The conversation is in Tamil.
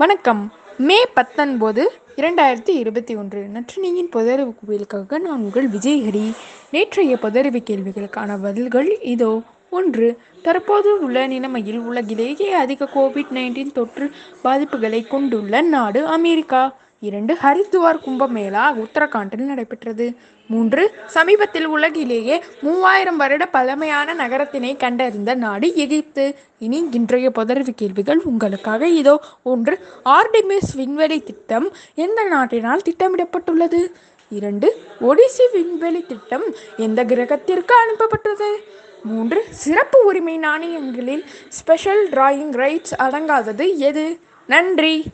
வணக்கம். மே பத்தொன்பது இரண்டாயிரத்தி இருபத்தி ஒன்று. நற்றினியின் பொதறிவு குவியலுக்காக நான் உங்கள் விஜய் ஹரி. நேற்றைய பொதறிவு கேள்விகளுக்கான பதில்கள் இதோ. ஒன்று தற்போது உள்ள நிலைமையில் உலகிலேயே அதிக கோவிட் நைன்டீன் தொற்று பாதிப்புகளை கொண்டுள்ள நாடு அமெரிக்கா. இரண்டு ஹரித்துவார் கும்பமேளா உத்தரகாண்டில் நடைபெற்றது. மூன்று சமீபத்தில் உலகிலேயே மூவாயிரம் வருட பழமையான நகரத்தினை கண்டறிந்த நாடு எகிப்து. இனி இன்றைய பதறிவு கேள்விகள் உங்களுக்காக இதோ. ஒன்று ஆர்டிமிஸ் விண்வெளி திட்டம் எந்த நாட்டினால் திட்டமிடப்பட்டுள்ளது? இரண்டு ஒடிசி விண்வெளி திட்டம் எந்த கிரகத்திற்கு அனுப்பப்பட்டது? மூன்று சிறப்பு உரிமை நாணயங்களில் ஸ்பெஷல் டிராயிங் ரைட்ஸ் அடங்காதது எது? நன்றி.